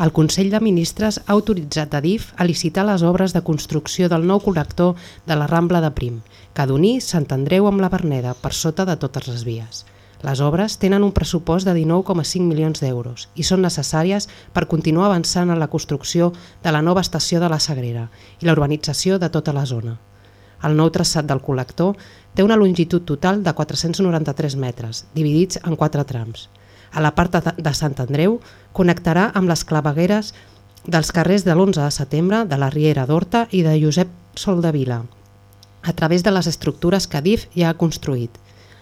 El Consell de Ministres ha autoritzat Adif a licitar les obres de construcció del nou col·lector de la Rambla de Prim, que d'unir Sant Andreu amb la Verneda per sota de totes les vies. Les obres tenen un pressupost de 19,5 milions d'euros i són necessàries per continuar avançant en la construcció de la nova estació de la Sagrera i la urbanització de tota la zona. El nou traçat del col·lector té una longitud total de 493 metres, dividits en quatre trams. A la part de- Sant Andreu connectarà amb les clavegueres dels carrers de l'11 de setembre, de la Riera d'Horta i de Josep Soldevila, a través de les estructures que DIF ja ha construït.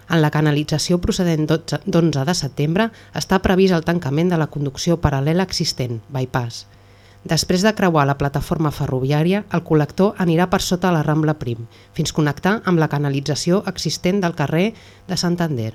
En la canalització procedent d'11 d'11 de setembre està previst el tancament de la conducció paral·lela existent, bypass. Després de creuar la plataforma ferroviària, el col·lector anirà per sota la Rambla Prim, fins connectar amb la canalització existent del carrer de Santander.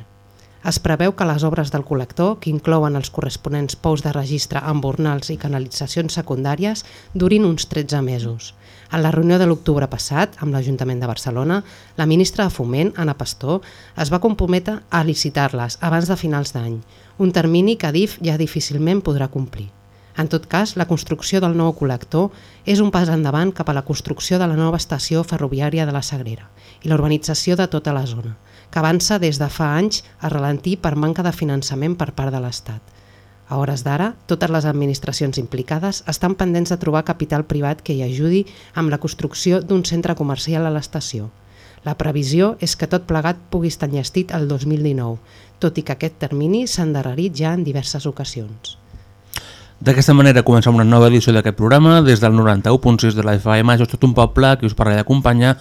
Es preveu que les obres del col·lector, que inclouen els corresponents pous de registre amb bornals i canalitzacions secundàries, durin uns 13 mesos. En la reunió de l'octubre passat, amb l'Ajuntament de Barcelona, la ministra de Foment, Anna Pastor, es va comprometre a licitar-les abans de finals d'any, un termini que DIF ja difícilment podrà complir. En tot cas, la construcció del nou col·lector és un pas endavant cap a la construcció de la nova estació ferroviària de la Sagrera i la urbanització de tota la zona, que avança des de fa anys a ralentir per manca de finançament per part de l'Estat. A hores d'ara, totes les administracions implicades estan pendents de trobar capital privat que hi ajudi amb la construcció d'un centre comercial a l'estació. La previsió és que tot plegat pugui estar enllestit el 2019, tot i que aquest termini s'ha endarrerit ja en diverses ocasions. D'aquesta manera comencem una nova edició d'aquest programa des del 91.6 de la FM, és tot un poble que us parla d'acompanyar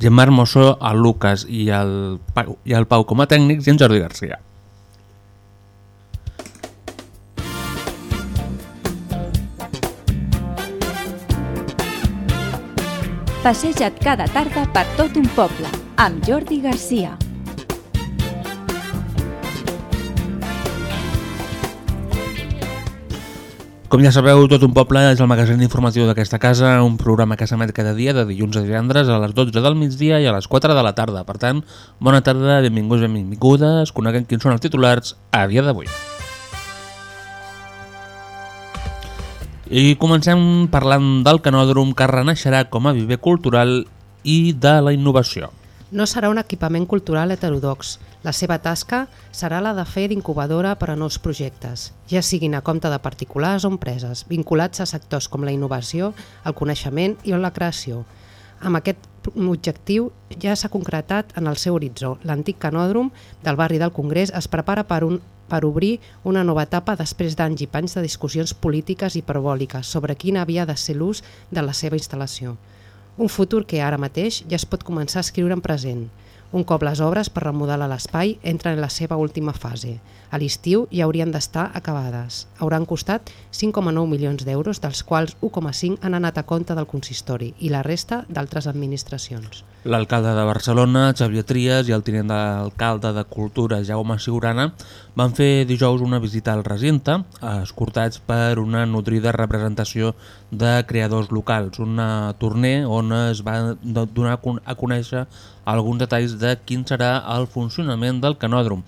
Gemma Hermoso, el Lucas i el, Pau, i el Pau com a tècnics i en Jordi Garcia. Passeja't cada tarda per tot un poble, amb Jordi Garcia. Com ja sabeu, Tot un poble és el magazín informatiu d'aquesta casa, un programa que s'emet cada dia de dilluns a divendres a les 12 del migdia i a les 4 de la tarda. Per tant, bona tarda, benvinguts, benvingudes, coneguem quins són els titulars a dia d'avui. I comencem parlant del canòdrom que renaixerà com a viver cultural i de la innovació. No serà un equipament cultural heterodox. La seva tasca serà la de fer d'incubadora per a nous projectes, ja siguin a compte de particulars o empreses, vinculats a sectors com la innovació, el coneixement i la creació. Amb aquest objectiu ja s'ha concretat en el seu horitzó. L'antic canòdrom del barri del Congrés es prepara per, un, per obrir una nova etapa després d'anys i panys de discussions polítiques hiperbòliques sobre quin havia de ser l'ús de la seva instal·lació. Un futur que ara mateix ja es pot començar a escriure en present. Un cop les obres per remodelar l'espai entren en la seva última fase. A l'estiu ja haurien d'estar acabades. Hauran costat 5,9 milions d'euros, dels quals 1,5 han anat a compte del consistori i la resta d'altres administracions. L'alcalde de Barcelona, Xavier Trias, i el tinent d'alcalde de Cultura, Jaume Sigurana, van fer dijous una visita al recinte, escortats per una nutrida representació de creadors locals, una torner on es va donar a conèixer alguns detalls de quin serà el funcionament del canòdrom.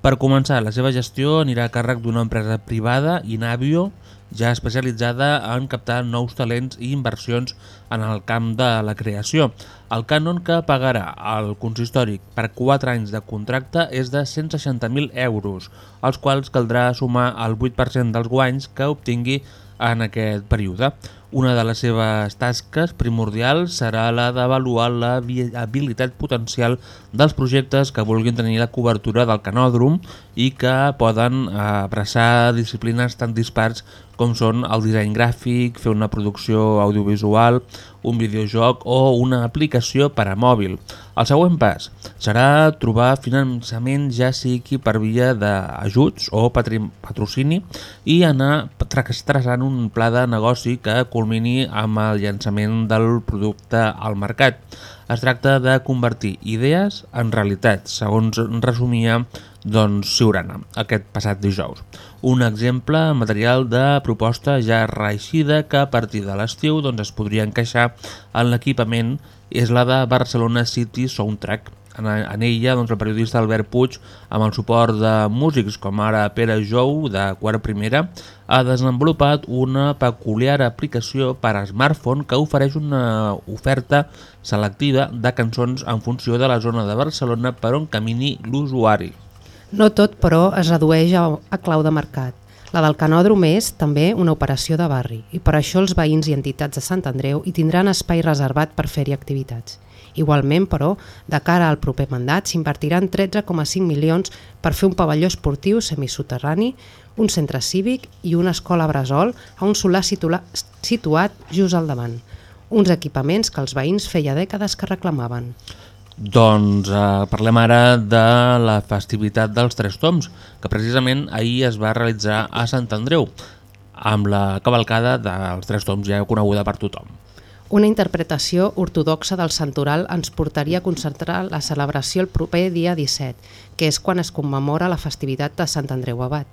Per començar, la seva gestió anirà a càrrec d'una empresa privada, Inavio, ja especialitzada en captar nous talents i inversions en el camp de la creació. El cànon que pagarà el consistori per 4 anys de contracte és de 160.000 euros, als quals caldrà sumar el 8% dels guanys que obtingui en aquest període. Una de les seves tasques primordials serà la d'avaluar la viabilitat potencial dels projectes que vulguin tenir la cobertura del canòdrom i que poden abraçar disciplines tan dispars com són el disseny gràfic, fer una producció audiovisual, un videojoc o una aplicació per a mòbil. El següent pas serà trobar finançament ja sigui per via d'ajuts o patrocini i anar traçant un pla de negoci que culmini amb el llançament del producte al mercat. Es tracta de convertir idees en realitat, segons resumia doncs, Siurana, aquest passat dijous. Un exemple material de proposta ja reeixida que a partir de l'estiu doncs, es podria encaixar en l'equipament és la de Barcelona City Soundtrack. En, en ella, doncs, el periodista Albert Puig, amb el suport de músics com ara Pere Jou, de quart primera, ha desenvolupat una peculiar aplicació per a smartphone que ofereix una oferta selectiva de cançons en funció de la zona de Barcelona per on camini l'usuari. No tot, però, es redueix a, a clau de mercat. La del canòdrom és també una operació de barri i per això els veïns i entitats de Sant Andreu hi tindran espai reservat per fer-hi activitats. Igualment, però, de cara al proper mandat s'invertiran 13,5 milions per fer un pavelló esportiu semisoterrani, un centre cívic i una escola bressol a un solar situat just al davant. Uns equipaments que els veïns feia dècades que reclamaven. Doncs eh, parlem ara de la festivitat dels Tres Toms, que precisament ahir es va realitzar a Sant Andreu, amb la cavalcada dels Tres Toms ja coneguda per tothom. Una interpretació ortodoxa del santoral ens portaria a concentrar la celebració el proper dia 17, que és quan es commemora la festivitat de Sant Andreu Abat.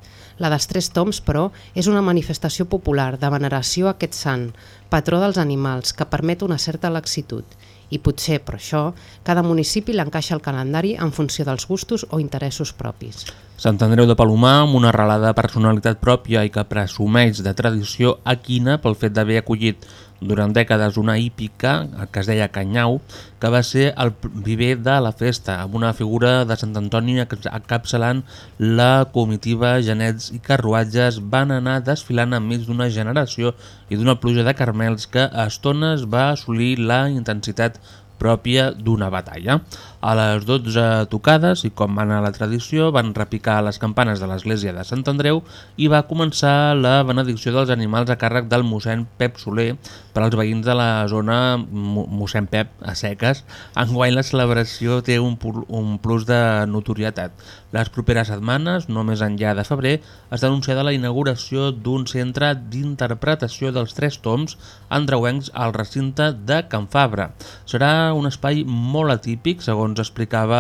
La dels Tres Toms, però, és una manifestació popular de veneració a aquest sant, patró dels animals, que permet una certa laxitud i potser, per això, cada municipi l'encaixa al calendari en funció dels gustos o interessos propis. Sant Andreu de Palomar, amb una arrelada personalitat pròpia i que presumeix de tradició equina pel fet d'haver acollit durant dècades una hípica, que es deia Canyau, que va ser el viver de la festa, amb una figura de Sant Antoni encapçalant la comitiva, genets i carruatges van anar desfilant enmig d'una generació i d'una pluja de carmels que a estones va assolir la intensitat pròpia d'una batalla. A les 12 tocades, i com va anar la tradició, van repicar les campanes de l'església de Sant Andreu i va començar la benedicció dels animals a càrrec del mossèn Pep Soler per als veïns de la zona mossèn Pep a seques. Enguany la celebració té un, un plus de notorietat. Les properes setmanes, no més enllà de febrer, està anunciada la inauguració d'un centre d'interpretació dels tres toms andreuencs al recinte de Can Fabra. Serà un espai molt atípic, segons ens explicava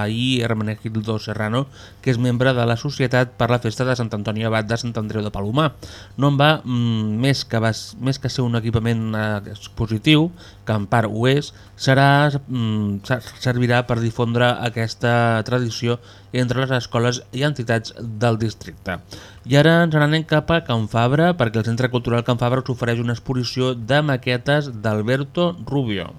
ahir Hermenegildo Serrano, que és membre de la Societat per la Festa de Sant Antoni Abat de Sant Andreu de Palomar. No en va mm, més, que va, més que ser un equipament eh, expositiu, que en part ho és, serà, mm, servirà per difondre aquesta tradició entre les escoles i entitats del districte. I ara ens n'anem cap a Can Fabra, perquè el Centre Cultural Can Fabra us ofereix una exposició de maquetes d'Alberto Rubio.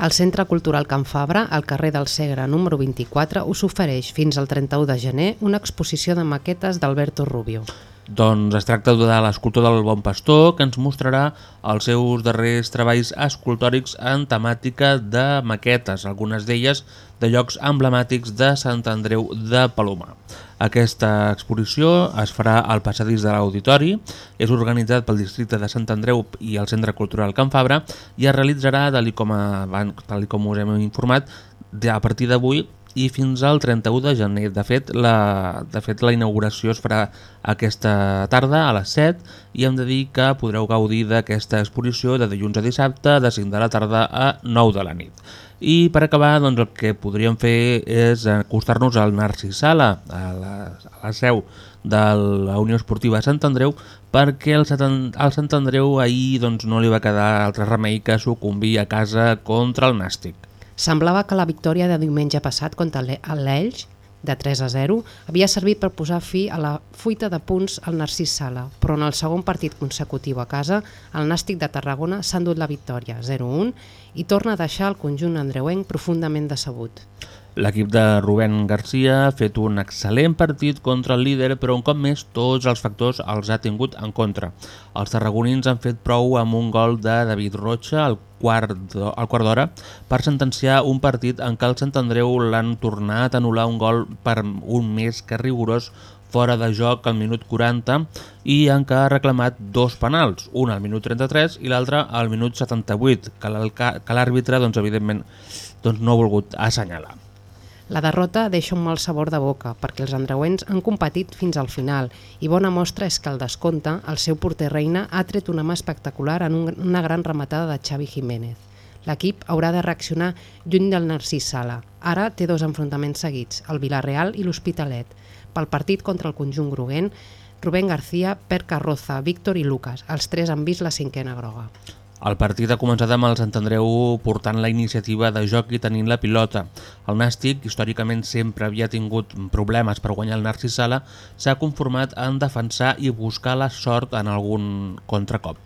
El Centre Cultural Can Fabra, al carrer del Segre número 24, us ofereix fins al 31 de gener una exposició de maquetes d'Alberto Rubio. Doncs es tracta de l'escultor del Bon Pastor, que ens mostrarà els seus darrers treballs escultòrics en temàtica de maquetes, algunes d'elles de llocs emblemàtics de Sant Andreu de Paloma. Aquesta exposició es farà al passadís de l'Auditori, és organitzat pel districte de Sant Andreu i el Centre Cultural Can Fabra i es realitzarà, tal com, tal com us hem informat, a partir d'avui i fins al 31 de gener. De fet, la, de fet, la inauguració es farà aquesta tarda a les 7 i hem de dir que podreu gaudir d'aquesta exposició de dilluns a dissabte de 5 de la tarda a 9 de la nit. I per acabar, doncs, el que podríem fer és acostar-nos al Narcís Sala, a la, a la seu de la Unió Esportiva Sant Andreu, perquè el, Sant Andreu ahir doncs, no li va quedar altre remei que sucumbir a casa contra el Nàstic. Semblava que la victòria de diumenge passat contra l'Elx, de 3 a 0, havia servit per posar fi a la fuita de punts al Narcís Sala, però en el segon partit consecutiu a casa, el Nàstic de Tarragona s'ha endut la victòria, 0-1, i torna a deixar el conjunt andreuenc profundament decebut. L'equip de Rubén Garcia ha fet un excel·lent partit contra el líder, però un cop més tots els factors els ha tingut en contra. Els tarragonins han fet prou amb un gol de David Rocha al quart d'hora per sentenciar un partit en què el Sant Andreu l'han tornat a anul·lar un gol per un més que rigorós fora de joc al minut 40 i en què ha reclamat dos penals, un al minut 33 i l'altre al minut 78, que l'àrbitre, doncs, evidentment, doncs, no ha volgut assenyalar. La derrota deixa un mal sabor de boca perquè els andreuens han competit fins al final i bona mostra és que al descompte el seu porter reina ha tret una mà espectacular en una gran rematada de Xavi Jiménez. L'equip haurà de reaccionar lluny del Narcís Sala. Ara té dos enfrontaments seguits, el Villarreal i l'Hospitalet. Pel partit contra el conjunt groguent, Rubén García, Per Carroza, Víctor i Lucas. Els tres han vist la cinquena groga. El partit ha començat amb el Sant Andreu portant la iniciativa de joc i tenint la pilota. El Nàstic, històricament sempre havia tingut problemes per guanyar el Narcís Sala, s'ha conformat en defensar i buscar la sort en algun contracop.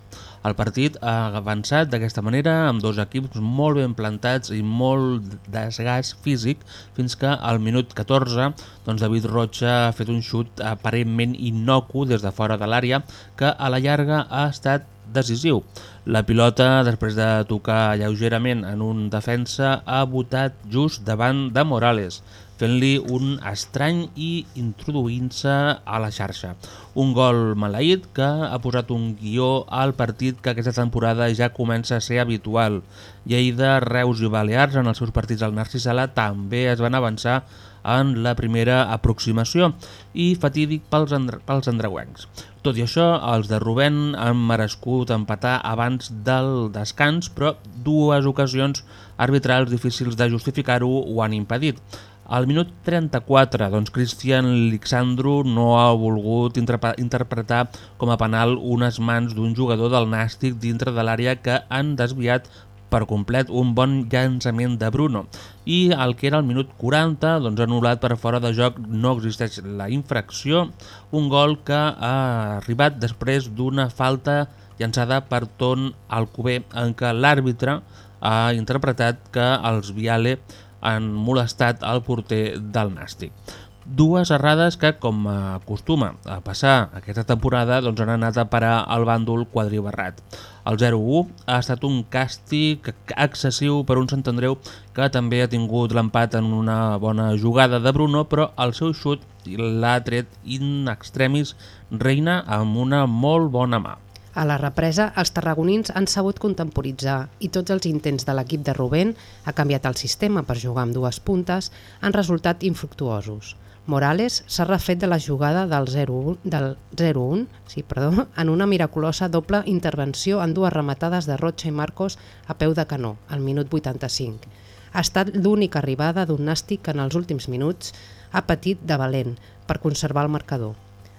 El partit ha avançat d'aquesta manera amb dos equips molt ben plantats i molt desgast físic fins que al minut 14 doncs David Rocha ha fet un xut aparentment innocu des de fora de l'àrea que a la llarga ha estat decisiu. La pilota, després de tocar lleugerament en un defensa, ha votat just davant de Morales fent-li un estrany i introduint-se a la xarxa. Un gol maleït que ha posat un guió al partit que aquesta temporada ja comença a ser habitual. Lleida, Reus i Balears en els seus partits al Narcisala també es van avançar en la primera aproximació i fatídic pels, andre pels andreuencs. Tot i això, els de Rubén han merescut empatar abans del descans, però dues ocasions arbitrals difícils de justificar-ho ho han impedit. Al minut 34, doncs, Cristian Lixandro no ha volgut interpretar com a penal unes mans d'un jugador del Nàstic dintre de l'àrea que han desviat per complet un bon llançament de Bruno i el que era el minut 40 doncs anul·lat per fora de joc no existeix la infracció un gol que ha arribat després d'una falta llançada per Ton Alcover en què l'àrbitre ha interpretat que els Viale han molestat el porter del Nàstic. Dues errades que, com acostuma a passar aquesta temporada, doncs han anat a parar al bàndol quadribarrat. El 0-1 ha estat un càstig excessiu per un Sant Andreu que també ha tingut l'empat en una bona jugada de Bruno, però el seu xut l'ha tret in extremis reina amb una molt bona mà. A la represa, els tarragonins han sabut contemporitzar i tots els intents de l'equip de Rubén ha canviat el sistema per jugar amb dues puntes han resultat infructuosos. Morales s'ha refet de la jugada del 0-1 del 0 sí, perdó, en una miraculosa doble intervenció en dues rematades de Rocha i Marcos a peu de canó, al minut 85. Ha estat l'única arribada d'un nàstic que en els últims minuts ha patit de valent per conservar el marcador.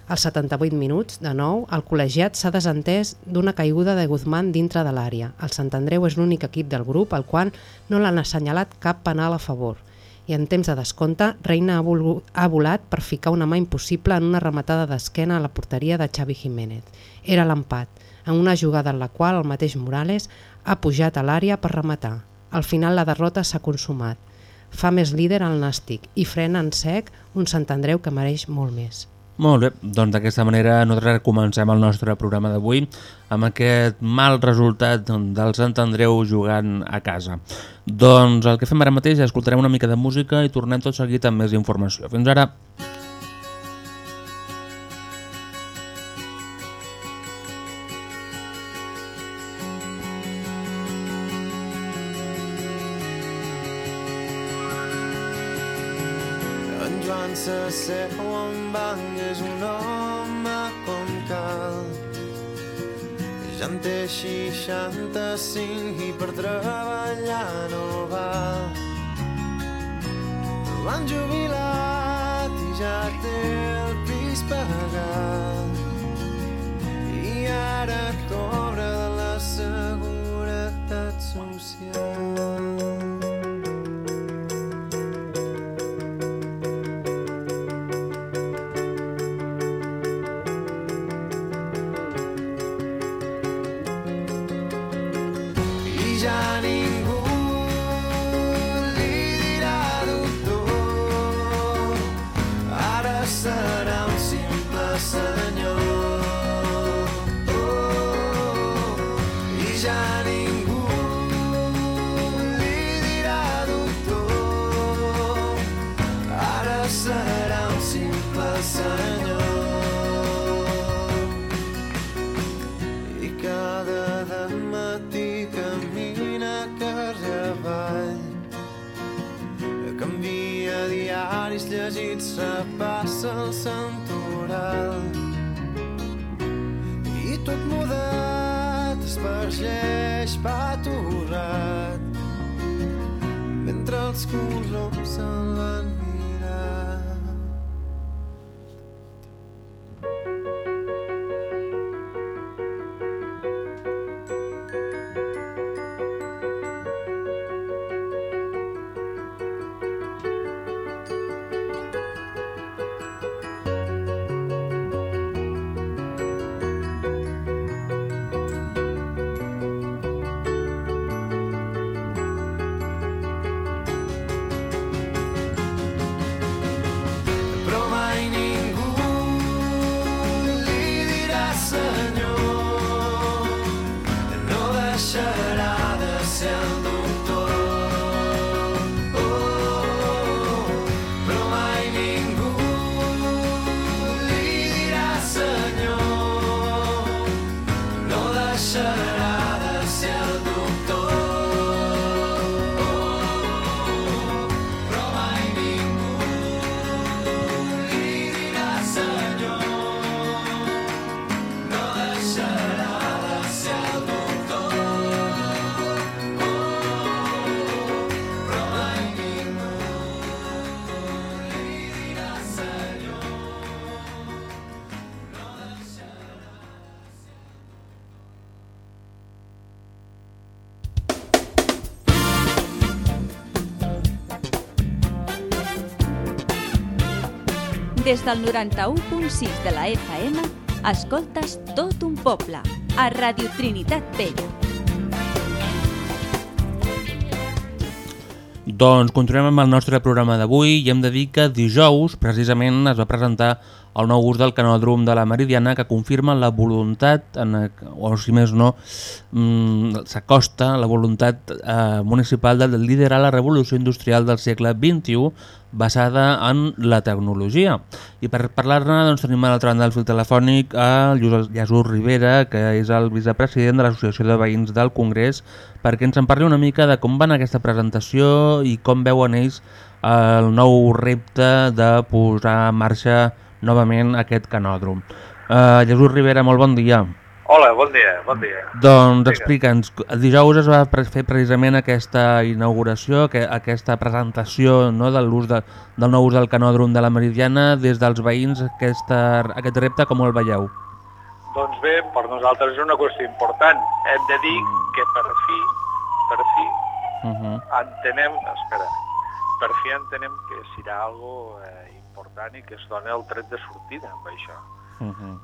Als 78 minuts, de nou, el col·legiat s'ha desentès d'una caiguda de Guzmán dintre de l'àrea. El Sant Andreu és l'únic equip del grup al qual no l'han assenyalat cap penal a favor. I en temps de descompte, Reina ha, volgut, ha volat per ficar una mà impossible en una rematada d'esquena a la porteria de Xavi Jiménez. Era l'empat, en una jugada en la qual el mateix Morales ha pujat a l'àrea per rematar. Al final la derrota s'ha consumat. Fa més líder el Nàstic i frena en sec un Sant Andreu que mereix molt més. Molt bé, doncs d'aquesta manera nosaltres comencem el nostre programa d'avui amb aquest mal resultat del Sant Andreu jugant a casa. Doncs el que fem ara mateix és escoltarem una mica de música i tornem tot seguit amb més informació. Fins ara! 65 i per treballar no va. L'han jubilat i ja té el pis pagat. I ara cobra la seguretat social school Des del 91.6 de la FM, escoltes tot un poble, a Radio Trinitat Vella. Doncs continuem amb el nostre programa d'avui i hem de dir que dijous precisament es va presentar el nou ús del canòdrom de la Meridiana que confirma la voluntat, en, o si més no, mm, s'acosta la voluntat eh, municipal de liderar la revolució industrial del segle XXI basada en la tecnologia. I per parlar-ne doncs, tenim a l'altra banda del fil telefònic a Jesús Rivera, que és el vicepresident de l'Associació de Veïns del Congrés, perquè ens en parli una mica de com va anar aquesta presentació i com veuen ells el nou repte de posar en marxa novament aquest canòdrom. Uh, Jesús Rivera, molt bon dia. Hola, bon dia, bon dia. Doncs explica'ns, dijous es va fer precisament aquesta inauguració, que, aquesta presentació no, de l'ús de, del nou ús del canòdrom de la Meridiana, des dels veïns aquesta, aquest repte com el veieu? Doncs bé, per nosaltres és una qüestió important. Hem de dir que per fi, per fi, Uh -huh. entenem, espera, per fi entenem que serà algo eh, important i que es dona el tret de sortida amb això. Uh -huh.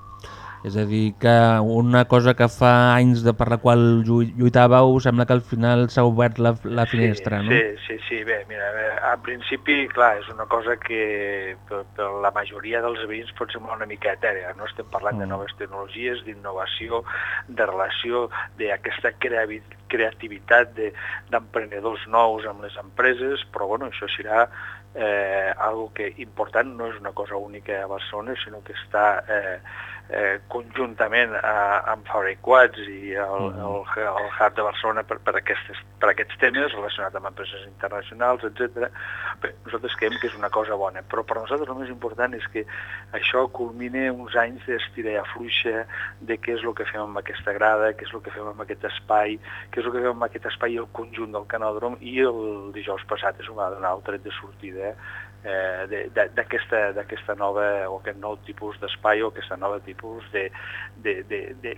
És a dir, que una cosa que fa anys de per la qual llu- lluitàveu, sembla que al final s'ha obert la, la finestra, sí, no? Sí, sí, sí, bé, mira, en principi, clar, és una cosa que per, per la majoria dels veïns pot semblar una mica etèrea, no estem parlant de Mm. noves tecnologies, d'innovació, de relació, d'aquesta creativitat de- d'emprenedors nous amb les empreses, però bueno, això serà eh, algo que important, no és una cosa única a Barcelona, sinó que està eh, eh, conjuntament a, amb Fabriquats i el, Mhm. el, el Hub de Barcelona per, per, aquestes, per aquests temes relacionats amb empreses internacionals, etc. Bé, nosaltres creiem que és una cosa bona, però per nosaltres el més important és que això culmine uns anys d'estira i afluixa de què és el que fem amb aquesta grada, què és el que fem amb aquest espai, què és el que fem amb aquest espai i el conjunt del canòdrom, i el dijous passat va donar el tret de sortida eh, de- d'aquesta nova o aquest nou tipus d'espai o aquesta nova tipus de, de, de, de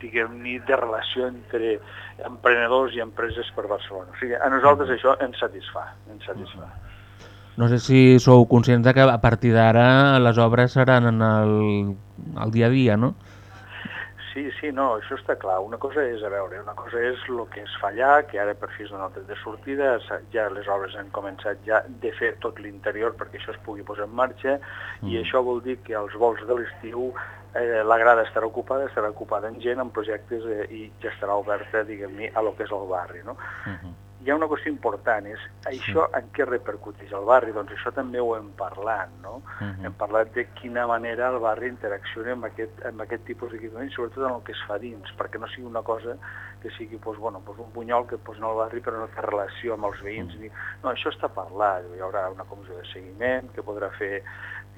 diguem-ne de relació entre emprenedors i empreses per Barcelona. O sigui, a nosaltres això ens satisfà, ens satisfà. No sé si sou conscients de que a partir d'ara les obres seran en el, el dia a dia, no? Sí, sí, no, això està clar. Una cosa és, a veure, una cosa és el que es fa allà, que ara per fi és una altra de sortida, ja les obres han començat ja de fer tot l'interior perquè això es pugui posar en marxa i això vol dir que als vols de l'estiu eh, la grada estarà ocupada, estarà ocupada en gent, en projectes eh, i ja estarà oberta, diguem-ne, a lo que és el barri, no? Uh -huh. Hi ha una qüestió important, és això en què repercuteix al barri? Doncs això també ho hem parlat, no? Uh -huh. Hem parlat de quina manera el barri interacciona amb aquest, amb aquest tipus d'equipament, sobretot en el que es fa dins, perquè no sigui una cosa que sigui doncs, bueno, doncs un bunyol que posen al barri però no té relació amb els veïns. Ni... No, això està parlat, hi haurà una comissió de seguiment que podrà fer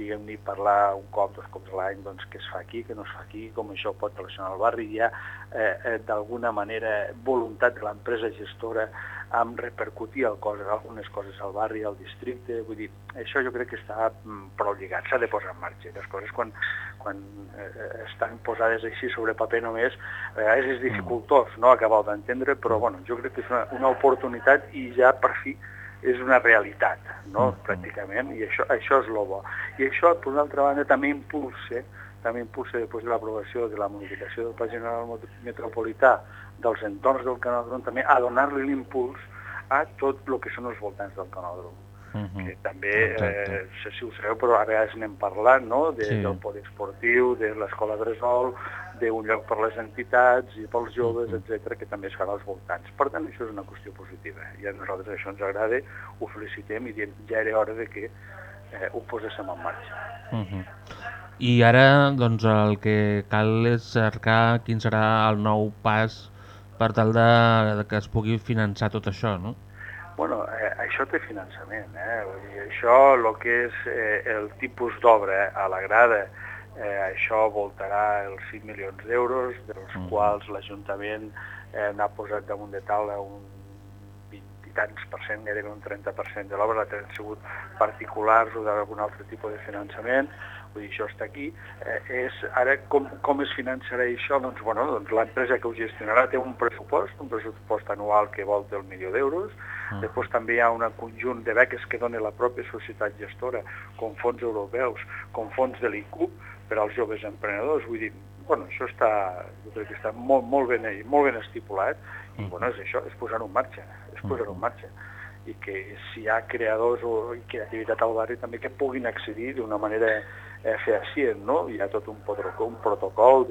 diguem-ne, parlar un cop, dos cops a l'any, doncs què es fa aquí, què no es fa aquí, com això pot relacionar el barri, hi ha eh, eh, d'alguna manera voluntat de l'empresa gestora amb repercutir el coses, algunes coses al barri, al districte, vull dir, això jo crec que està mm, prou lligat, s'ha de posar en marxa. Les coses quan, quan eh, estan posades així sobre paper només, a vegades és dificultós no acabar d'entendre, però bueno, jo crec que és una, una oportunitat i ja per fi és una realitat, no? pràcticament, i això, això és el bo. I això, per una altra banda, també impulsa també impulsa després de l'aprovació de la modificació del Pla General Metropolità dels entorns del canòdrom, també a donar-li l'impuls a tot el que són els voltants del canòdrom. Uh -huh. Que també, eh, no sé si ho sabeu, però a vegades n'hem parlat, no?, de, Sí. del poliesportiu, de l'escola Bressol, d'un lloc per les entitats i pels joves, etc que també es farà als voltants. Per tant, això és una qüestió positiva. I a nosaltres això ens agrada, ho felicitem i diem, ja era hora de que eh, ho poséssim en marxa. Uh -huh. I ara doncs, el que cal és cercar quin serà el nou pas per tal de, de que es pugui finançar tot això, no? Bueno, eh, això té finançament, eh? Vull dir, això, el que és eh, el tipus d'obra a la grada, eh, això voltarà els 5 milions d'euros, dels Mhm. quals l'Ajuntament eh, n'ha posat damunt de taula un 20 i tants per cent, gairebé un 30% de l'obra, l'altre han sigut particulars o d'algun altre tipus de finançament, vull dir, això està aquí. Eh, és, ara, com, com es finançarà això? Doncs, bueno, doncs l'empresa que ho gestionarà té un pressupost, un pressupost anual que volta el milió d'euros, Ah. Després també hi ha un conjunt de beques que dona la pròpia societat gestora, com fons europeus, com fons de l'ICUP per als joves emprenedors. Vull dir, bueno, això està, jo crec que està molt, molt, ben, molt ben estipulat i bueno, és això, és posar-ho en marxa, és posar-ho en marxa i que si hi ha creadors o creativitat al barri també que puguin accedir d'una manera eh, fehacient, no? Hi ha tot un protocol, un protocol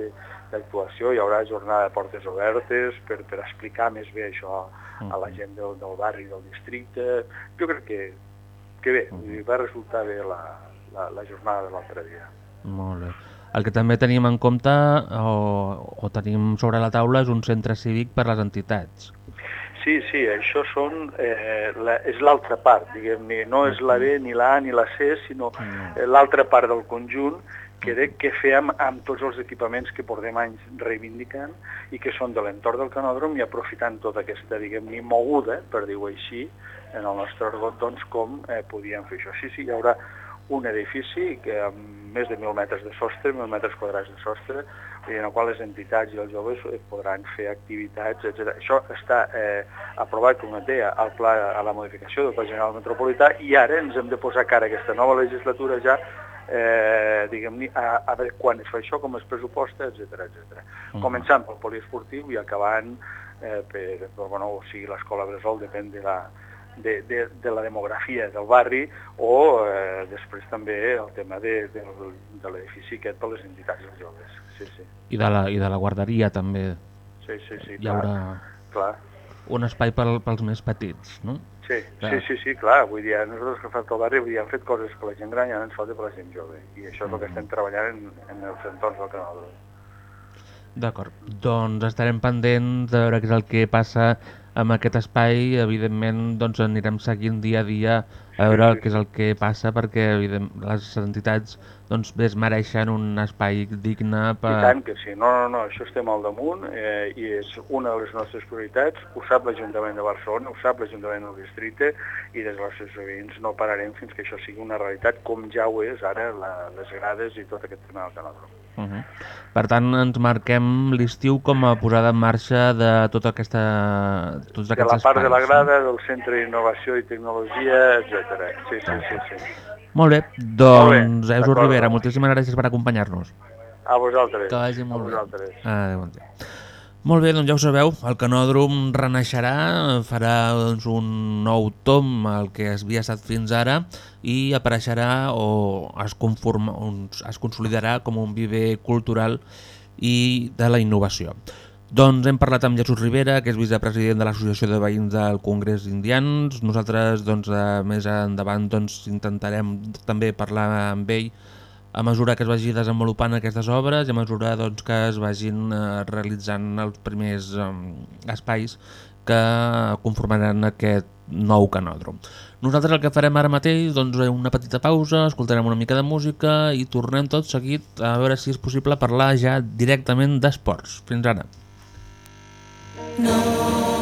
d'actuació, hi haurà jornada de portes obertes per, per explicar més bé això a la gent del, del barri, del districte. Jo crec que, que bé, va resultar bé la, la, la jornada de l'altre dia. Molt bé. El que també tenim en compte o, o tenim sobre la taula és un centre cívic per les entitats. Sí, sí, això són, eh, la, és l'altra part, diguem-ne, no és la B, ni la A, ni la C, sinó eh, l'altra part del conjunt, que era què fèiem amb tots els equipaments que portem anys reivindicant i que són de l'entorn del canòdrom i aprofitant tota aquesta, diguem-ne, moguda, per dir-ho així, en el nostre argot, doncs, com eh, podíem fer això. Sí, sí, hi haurà un edifici que amb més de 1.000 metres de sostre, 1.000 metres quadrats de sostre, i en el qual les entitats i els joves podran fer activitats, etc. Això està eh, aprovat, com deia, al pla, a la modificació del Pla General Metropolità i ara ens hem de posar cara a aquesta nova legislatura ja eh, diguem-ne, a, a veure quan es fa això, com es pressuposta, etc etc. Començant pel poliesportiu i acabant eh, per, per, bueno, o sigui, l'escola Bressol depèn de la, de, de, de la demografia del barri o eh, després també el tema de, de, de l'edifici aquest per les entitats dels joves. Sí, sí, I de la, i de la guarderia també. Sí, sí, sí hi clar, haurà clar. un espai pel, pels més petits, no? Sí, Clar. sí, sí, sí, clar, vull dir, nosaltres que falta el barri, vull dir, hem fet coses per la gent gran ara ens falta per la gent jove, i això és el que estem treballant en, en els entorns del canal. D'acord, doncs estarem pendents de veure què és el que passa amb aquest espai, evidentment doncs anirem seguint dia a dia a veure què és el que passa perquè evident, les entitats doncs bé es mereixen un espai digne per... I tant que sí, no, no, no, això estem al damunt eh, i és una de les nostres prioritats, ho sap l'Ajuntament de Barcelona, ho sap l'Ajuntament del districte i des dels nostres veïns no pararem fins que això sigui una realitat com ja ho és ara la, les grades i tot aquest tema del canal. Uh -huh. Per tant, ens marquem l'estiu com a posada en marxa de tota aquesta, tots De aquests la part de la espais, grada, del Centre d'Innovació i Tecnologia, etc. Sí, sí, sí, sí. Molt bé, doncs bé, Eus d'acord, Rivera, moltíssimes gràcies per acompanyar-nos. A vosaltres. Que vagi molt a bé. vosaltres. Adéu, bon dia. Molt bé, doncs ja ho sabeu, el canòdrom renaixerà, farà doncs, un nou tom al que es havia estat fins ara i apareixerà o es, conforma, uns, es consolidarà com un viver cultural i de la innovació. Doncs hem parlat amb Jesús Rivera, que és vicepresident de l'Associació de Veïns del Congrés Indians. Nosaltres, doncs, més endavant, doncs, intentarem també parlar amb ell a mesura que es vagi desenvolupant aquestes obres i a mesura doncs, que es vagin eh, realitzant els primers eh, espais que conformaran aquest nou canòdrom. Nosaltres el que farem ara mateix doncs una petita pausa, escoltarem una mica de música i tornem tot seguit a veure si és possible parlar ja directament d'esports. Fins ara. No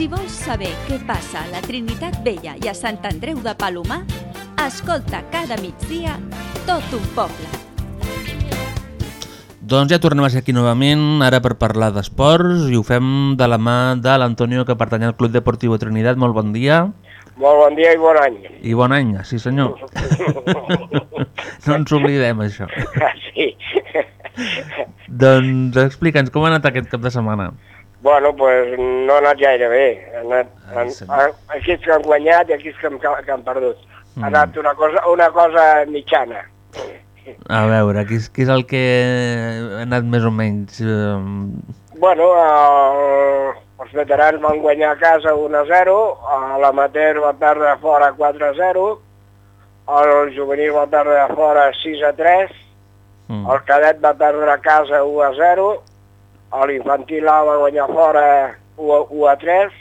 Si vols saber què passa a la Trinitat Vella i a Sant Andreu de Palomar, escolta cada migdia tot un poble. Doncs ja tornem a ser aquí novament, ara per parlar d'esports, i ho fem de la mà de l'Antonio, que pertany al Club Deportiu Trinitat. Molt bon dia. Molt bon dia i bon any. I bon any, sí senyor. no ens oblidem, això. sí. doncs explica'ns com ha anat aquest cap de setmana. Bueno, pues no ha anat gaire bé. Ha anat, Ai, han, senyor. ha, aquí que han guanyat i aquí que han, que han perdut. Mm. Ha anat una cosa, una cosa mitjana. A veure, qui, és- qui és el que ha anat més o menys... Eh, Bueno, el, els veterans van guanyar a casa 1-0, l'amateur va perdre fora 4-0, el juvenil va perdre fora 6-3, mm, el cadet va perdre a casa 1-0, l'infantil A va guanyar fora 1-3,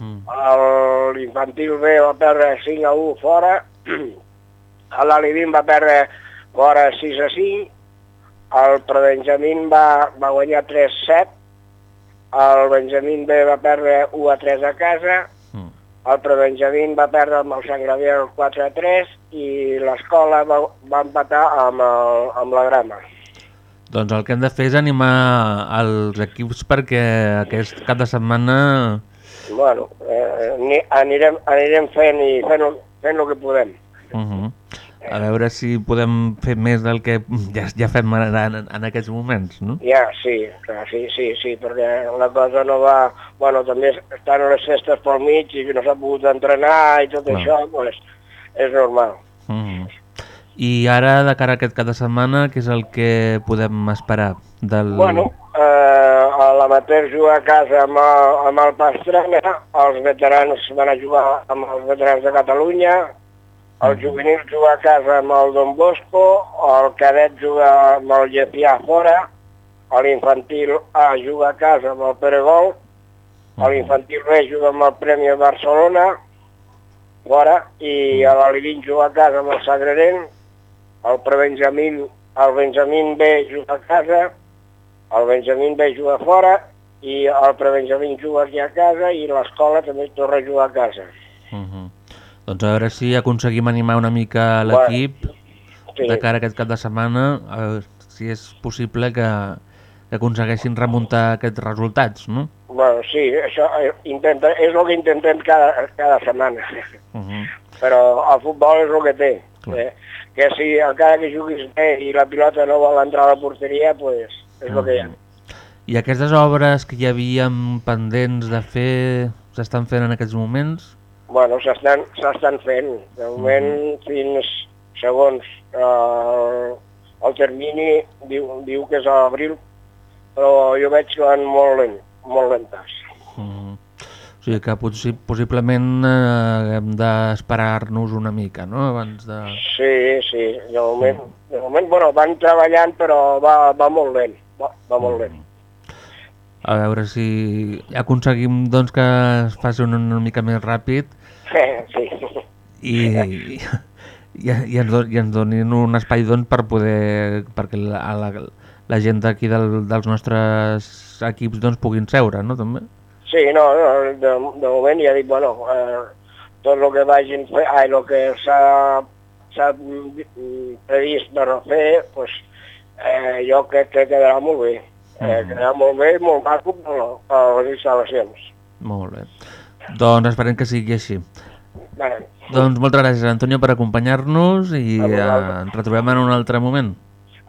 mm, El- L'infantil B va perdre 5 a 1 fora, l'Alivim va perdre fora 6 a 5, el Prebenjamín va, va guanyar 3 a 7, el Benjamín B va perdre 1 a 3 a casa, mm. el Prebenjamín va perdre amb el Sant Gabriel 4 a 3 i l'escola va, va empatar amb, el, amb la grama. Doncs el que hem de fer és animar els equips perquè aquest cap de setmana... Bueno, eh, ni- anirem, anirem fent i fent, fent el que podem. Uh -huh. A veure si podem fer més del que ja, ja fem ara en, en aquests moments, no? Ja, sí, clar, sí, sí, sí, perquè la cosa no va... Bueno, també estan les festes pel mig i no s'ha pogut entrenar i tot Clar. això, doncs és normal. Uh -huh. I ara, de cara a aquest cap de setmana, què és el que podem esperar? Del... Bueno, eh, l'amateur juga a casa amb el, amb el Pastrana, els veterans van a jugar amb els veterans de Catalunya, el juvenil juga a casa amb el Don Bosco, el cadet juga amb el Llefià fora, l'infantil A juga a casa amb el Peregol, l'infantil B juga amb el Premi Barcelona, fora, i l'Alivin juga a casa amb el Sagreren, el prebenjamín, el Benjamín B juga a casa, el Benjamín B juga fora i el prebenjamín juga aquí a casa i l'escola també torna a jugar a casa. Uh -huh. Doncs a veure si aconseguim animar una mica l'equip Sí. de cara a aquest cap de setmana, a si és possible que, que aconsegueixin remuntar aquests resultats, no? Bueno, sí, això eh, intenta, és el que intentem cada, cada setmana. Uh -huh. Però el futbol és el que té. Clar. Eh? Que si encara que juguis bé i la pilota no vol entrar a la porteria, pues, és el que hi ha. I aquestes obres que hi havia pendents de fer s'estan fent en aquests moments? Bueno, s'estan fent. De moment, fins segons eh, el termini, diu, diu que és a l'abril, però jo veig que van molt lent, molt lentes. Uh -huh. Sigui que possi possiblement eh, hem d'esperar-nos una mica, no?, abans de... Sí, sí, de moment, de moment bueno, van treballant però va, va molt lent, va, va molt lent. A veure si aconseguim doncs, que es faci una, una mica més ràpid sí. i, i, i, ens, don, i ens donin un espai doncs, per poder perquè la, la, la gent d'aquí del, dels nostres equips doncs, puguin seure, no? També? Sí, no, no de, de moment ja dic, bueno, eh, tot el que vagin fer, ai, el que s'ha mm, previst per fer, pues, eh, jo crec que quedarà molt bé. Eh, Mhm. quedarà molt bé, molt maco per, per les instal·lacions. Molt bé. Doncs esperem que sigui així. Vale. Doncs moltes gràcies, Antonio, per acompanyar-nos i eh, ens retrobem en un altre moment.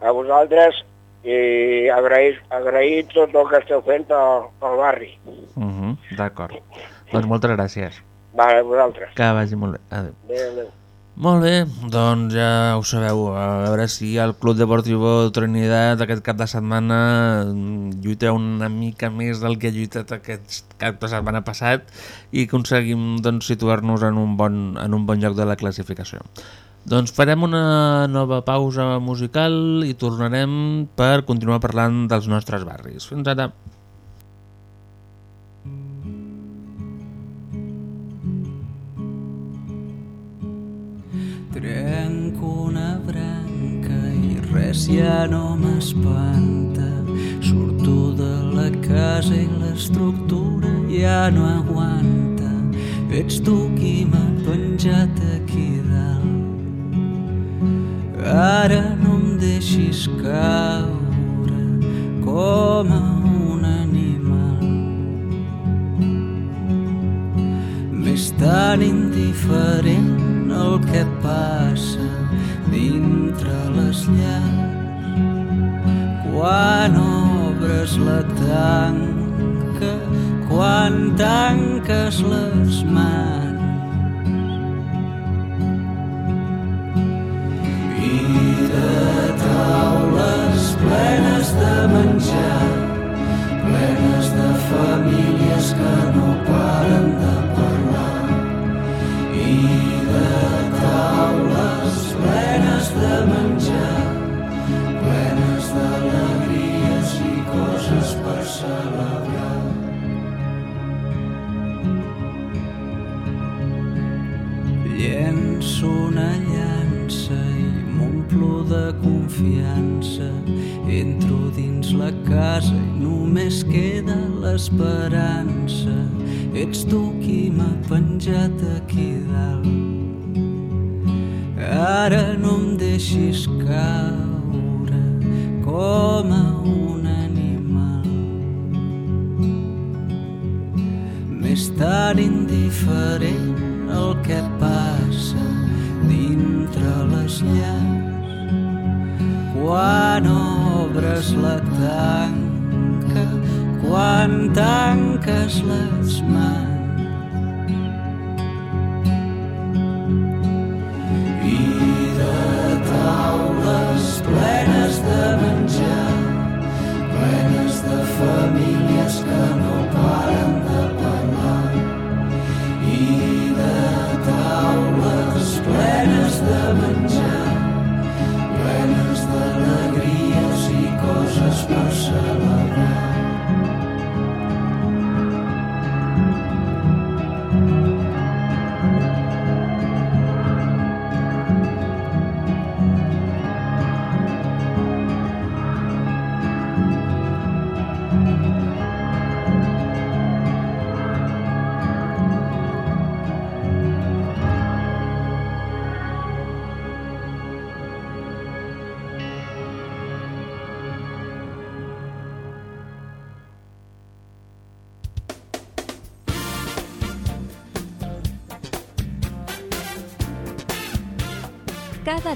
A vosaltres i agrair, agrair tot el que esteu fent pel, pel barri. Uh -huh, D'acord. Doncs moltes gràcies. Vale, a vosaltres. Que vagi molt bé. Adéu. Adéu, adéu. Molt bé, doncs ja ho sabeu, a veure si el Club Deportivo Trinidad aquest cap de setmana mm, lluita una mica més del que ha lluitat aquest cap de setmana passat i aconseguim doncs, situar-nos en, un bon, en un bon lloc de la classificació. Doncs farem una nova pausa musical i tornarem per continuar parlant dels nostres barris. Fins ara. Trenco una branca i res ja no m'espanta. Surto de la casa i l'estructura ja no aguanta. Ets tu qui m'ha penjat aquí. Ara no em deixis caure com a un animal. M'és tan indiferent el que passa dintre les llars. Quan obres la tanca, quan tanques les mans. De menjar, plenes de famílies que no paren de parlar. I de taules plenes de menjar, plenes d'alegries i coses per celebrar. Llenço una llança i m'omplo de confiança. Entro la casa i només queda l'esperança. Ets tu qui m'ha penjat aquí dalt. Ara no em deixis caure com a un animal. M'és tan indiferent el que passa dintre les llars. Quan obres la tanca, quan tanques les mans.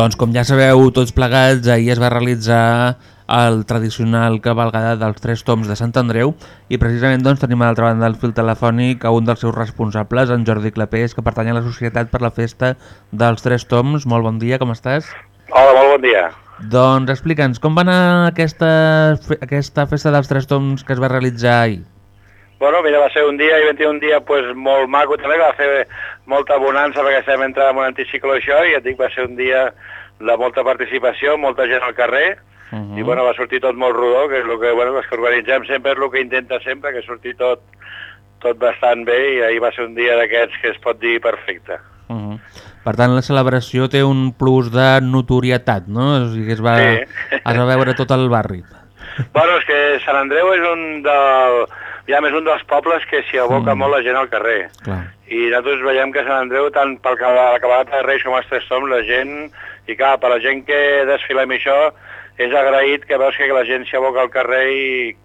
Doncs com ja sabeu tots plegats, ahir es va realitzar el tradicional cabalgada dels tres toms de Sant Andreu i precisament doncs, tenim a l'altra banda del fil telefònic a un dels seus responsables, en Jordi Clapés, que pertany a la Societat per la Festa dels Tres Toms. Molt bon dia, com estàs? Hola, molt bon dia. Doncs explica'ns, com va anar aquesta, aquesta festa dels Tres Toms que es va realitzar ahir? Bueno, mira, va ser un dia, i vam tenir un dia pues, molt maco també, va fer molta bonança perquè estem entrant en un anticiclo això, i et dic, va ser un dia de molta participació, molta gent al carrer, uh -huh. i bueno, va sortir tot molt rodó, que és el que, bueno, els que organitzem sempre és el que intenta sempre, que surti tot, tot bastant bé, i ahir va ser un dia d'aquests que es pot dir perfecte. Uh -huh. Per tant, la celebració té un plus de notorietat, no? O sigui, es va, Sí. es va veure tot el barri. Bueno, és que Sant Andreu és un del... Ja és un dels pobles que s'hi aboca Mm. molt la gent al carrer. Clar. I nosaltres veiem que Sant Andreu, tant pel que la cabalgata de Reis com els Tres Toms, la gent, i clar, per la gent que desfilem això, és agraït que veus que la gent s'hi aboca al carrer i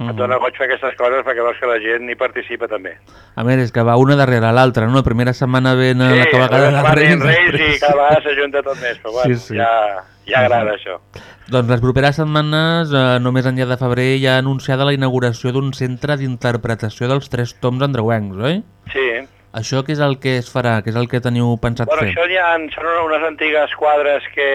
Mhm. et dona goig fer aquestes coses perquè veus que la gent hi participa també. A més, és que va una darrere l'altra, no? La primera setmana ven a la cabalgada de Reis. dient Reis i cada vegada s'ajunta tot més, però bueno, Sí, sí. ja, ja agrada això. Doncs les properes setmanes, eh, només enllà de febrer, hi ha anunciada la inauguració d'un centre d'interpretació dels tres toms andreuencs, oi? Sí. Això què és el que es farà? Què és el que teniu pensat Bueno, fer? això hi ha, són unes antigues quadres que,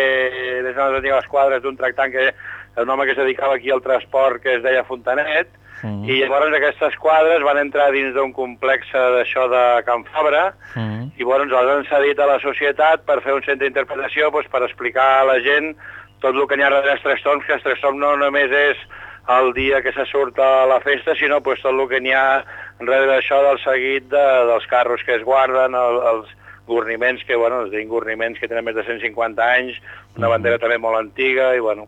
les antigues quadres d'un tractant que un home que es dedicava aquí al transport que es deia Fontanet, Mm. i llavors aquestes quadres van entrar dins d'un complex d'això de Can Fabra, Mm. i ens els han cedit a la societat per fer un centre d'interpretació, doncs, per explicar a la gent tot el que n'hi ha darrere els tres toms, que els tres toms no només és el dia que se surt a la festa, sinó pues, tot el que n'hi ha darrere d'això del seguit de, dels carros que es guarden, el, els gorniments que, bueno, es diuen gorniments que tenen més de 150 anys, una bandera també molt antiga, i bueno,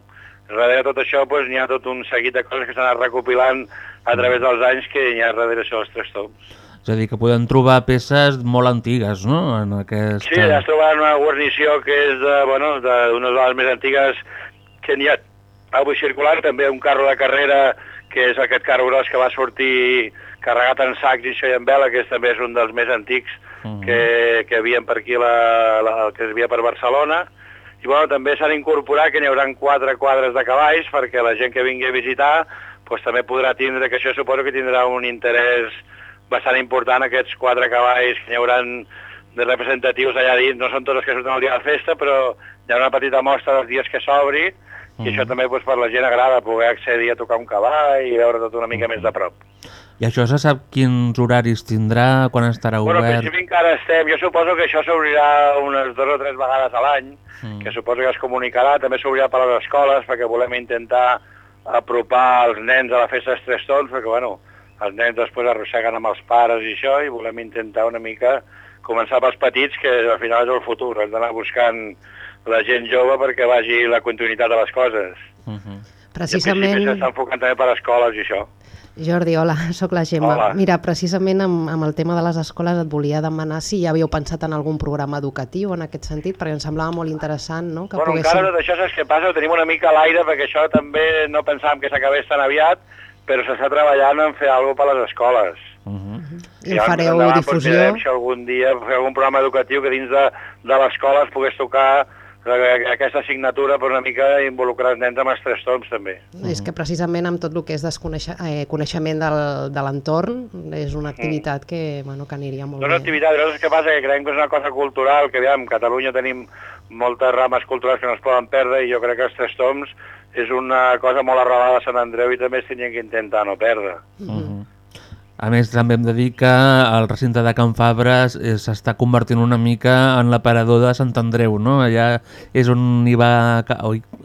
darrere de tot això pues, n'hi ha tot un seguit de coses que s'han anat recopilant a través dels anys que n'hi ha darrere això dels tres toms. És a dir, que podem trobar peces molt antigues, no?, en aquesta... Sí, es trobarà una guarnició que és de, bueno, de, una de les més antigues que n'hi ha avui circulant, també un carro de carrera que és aquest carro gros que va sortir carregat en sacs i això i en vela, que és, també és un dels més antics que, que havien per aquí, la, la, que es havia per Barcelona. I bueno, també s'han incorporat que n'hi haurà quatre quadres de cavalls perquè la gent que vingui a visitar pues, també podrà tindre, que això suposo que tindrà un interès bastant important aquests quatre cavalls que n'hi hauran de representatius allà dins, no són tots els que surten el dia de la festa, però hi ha una petita mostra dels dies que s'obri, i això també doncs, per la gent agrada, poder accedir a tocar un cavall i veure tot una mica més de prop. I això se sap quins horaris tindrà, quan estarà Bueno, obert... principi encara estem, jo suposo que això s'obrirà unes dues o tres vegades a l'any, Mm. que suposo que es comunicarà, també s'obrirà per a les escoles, perquè volem intentar apropar els nens a la festa dels tres tons, perquè bueno, els nens després arrosseguen amb els pares i això, i volem intentar una mica començar pels petits, que al final és el futur, hem d'anar buscant la gent jove perquè vagi la continuïtat de les coses. Uh -huh. Precisament... I s'està enfocant també per escoles i això. Jordi, hola, sóc la Gemma. Hola. Mira, precisament amb, amb el tema de les escoles et volia demanar si ja havíeu pensat en algun programa educatiu en aquest sentit, perquè em semblava molt interessant no? que bueno, poguéssim... encara tot això saps què passa? Ho tenim una mica a l'aire perquè això també no pensàvem que s'acabés tan aviat, però s'està treballant en fer alguna per les escoles. Uh -huh. I en fareu endavant, difusió? Doncs, si algun dia fer algun programa educatiu que dins de, de l'escola es pogués tocar eh, aquesta assignatura per una mica involucrar els nens amb els tres toms també. És que precisament amb tot el que és eh, coneixement del, de l'entorn és una activitat que, bueno, que aniria molt No és una bé. activitat, nosaltres què passa? Que creiem que és una cosa cultural, que aviam, a Catalunya tenim moltes rames culturals que no es poden perdre i jo crec que els tres toms és una cosa molt arrelada a Sant Andreu i també es tenien que intentar no perdre. Uh -huh. A més, també hem de dir que el recinte de Can Fabres eh, s'està convertint una mica en l'aparador de Sant Andreu, no? Allà és on hi va...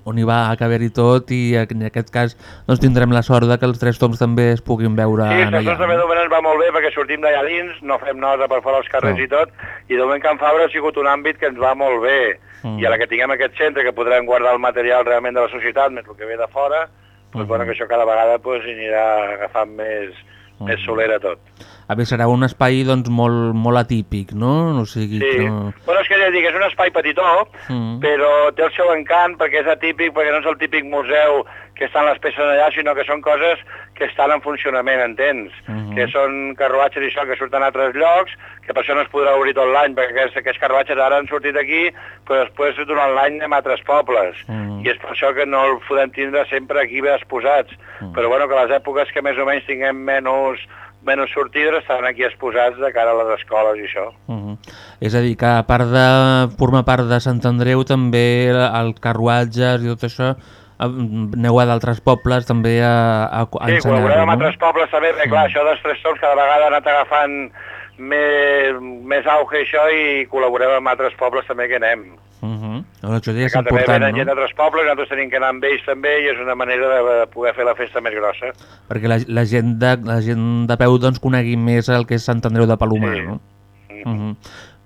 on hi va caber-hi tot i en aquest cas doncs, tindrem la sort de que els tres toms també es puguin veure Sí, allà. també de moment va molt bé perquè sortim d'allà dins, no fem nosa per fora els carrers No. i tot, i de moment Can Fabra ha sigut un àmbit que ens va molt bé. Mm. I a la que tinguem aquest centre que podrem guardar el material realment de la societat, més el que ve de fora, doncs Mhm. bueno, que això cada vegada pues, anirà agafant més, més solera tot. A més, serà un espai doncs, molt, molt atípic, no? O sigui, Sí, no... bueno, és que ja dic, és un espai petitó, Mm. però té el seu encant perquè és atípic, perquè no és el típic museu que estan les peces allà, sinó que són coses que estan en funcionament, entens? Mhm. Que són carruatges i això que surten a altres llocs, que per això no es podrà obrir tot l'any, perquè aquests, aquests carruatges ara han sortit aquí, però després durant l'any anem a altres pobles. Mhm. I és per això que no el podem tindre sempre aquí ben exposats. Però bueno, que les èpoques que més o menys tinguem menys, menys sortides estaran aquí exposats de cara a les escoles i això. Uh -huh. És a dir, que a part de formar part de Sant Andreu, també el carruatges i tot això, aneu a d'altres pobles també a, a, a Sí, ensenyar-ho, col·laborem amb no? altres pobles també, perquè clar, això dels tres cada vegada ha anat agafant més, més auge això i col·laborem amb altres pobles també que anem. Uh -huh. Això ja és Que també important, venen gent no? d'altres pobles, nosaltres tenim que anar amb ells també i és una manera de, de poder fer la festa més grossa. Perquè la, la, gent de, la gent de peu doncs, conegui més el que és Sant Andreu de Palomar, Sí. no? Uh -huh.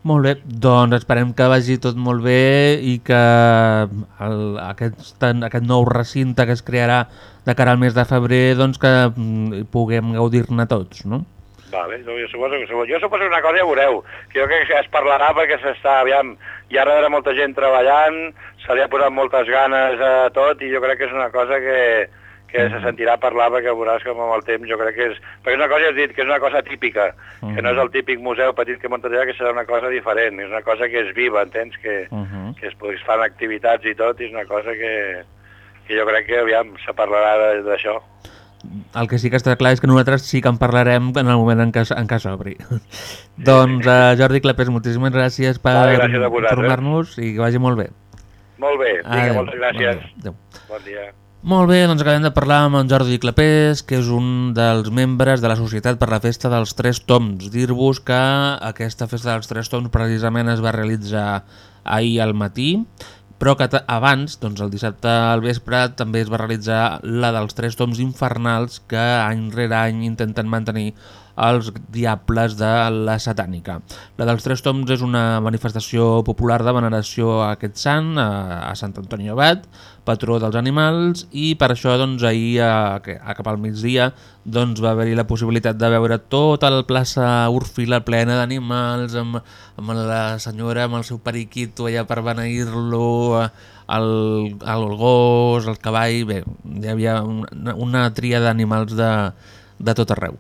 Molt bé, doncs esperem que vagi tot molt bé i que el, aquest, aquest nou recinte que es crearà de cara al mes de febrer doncs que mm, puguem gaudir-ne tots, no? Vale, jo, jo, suposo, que- suposo, jo suposo una cosa ja veureu, que jo crec que es parlarà perquè s'està, aviam, hi ha darrere molta gent treballant, se li ha posat moltes ganes a tot i jo crec que és una cosa que, que se sentirà parlar perquè veuràs com amb el temps jo crec que és... Perquè és una cosa, ja has dit, que és una cosa típica, que no és el típic museu petit que munta allà, que serà una cosa diferent, és una cosa que és viva, entens? Que, Uh -huh. que es, es fan activitats i tot, i és una cosa que, que jo crec que, aviam, se parlarà de- d'això. El que sí que està clar és que nosaltres sí que en parlarem en el moment en què, en què s'obri. doncs, uh, Jordi Clapés, moltíssimes gràcies per tornar-nos i que vagi molt bé. Molt bé, vinga, Adéu, moltes gràcies. bon dia, adéu. Bon dia. Molt bé, doncs acabem de parlar amb en Jordi Clapés, que és un dels membres de la Societat per la Festa dels Tres Toms. Dir-vos que aquesta Festa dels Tres Toms precisament es va realitzar ahir al matí, però que abans, doncs el dissabte al vespre, també es va realitzar la dels Tres Toms Infernals que any rere any intenten mantenir els diables de la satànica. La dels Tres Toms és una manifestació popular de veneració a aquest sant, a, a Sant Antoni Abat, patró dels animals, i per això doncs, ahir, a, a cap al migdia, doncs, va haver-hi la possibilitat de veure tota la plaça Urfila plena d'animals, amb, amb la senyora amb el seu periquito allà per beneir-lo, el, el gos, el cavall, bé, hi havia una, una tria d'animals de, de tot arreu.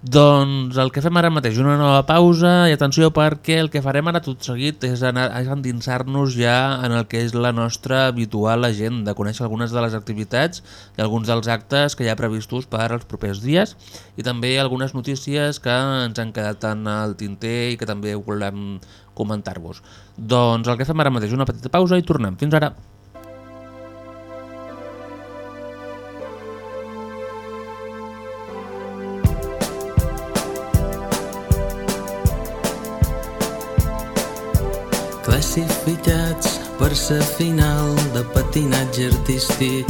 Doncs el que fem ara mateix, una nova pausa i atenció perquè el que farem ara tot seguit és, és endinsar-nos ja en el que és la nostra habitual agenda, conèixer algunes de les activitats i alguns dels actes que hi ha previstos per als propers dies i també algunes notícies que ens han quedat en el tinter i que també volem comentar-vos. Doncs el que fem ara mateix, una petita pausa i tornem. Fins ara. Classificats per sa final de patinatge artístic.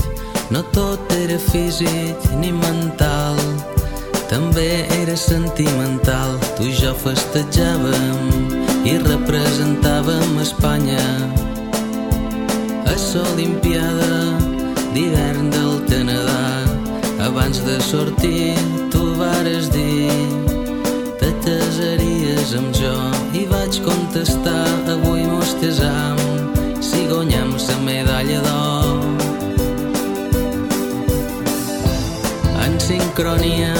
No tot era físic ni mental, també era sentimental. Tu i jo festejàvem i representàvem Espanya a l'Olimpiada d'hivern del Canadà. Abans de sortir tu vares dir te casaries amb jo i vaig contestar avui mos casam si guanyem la medalla d'or. En sincronia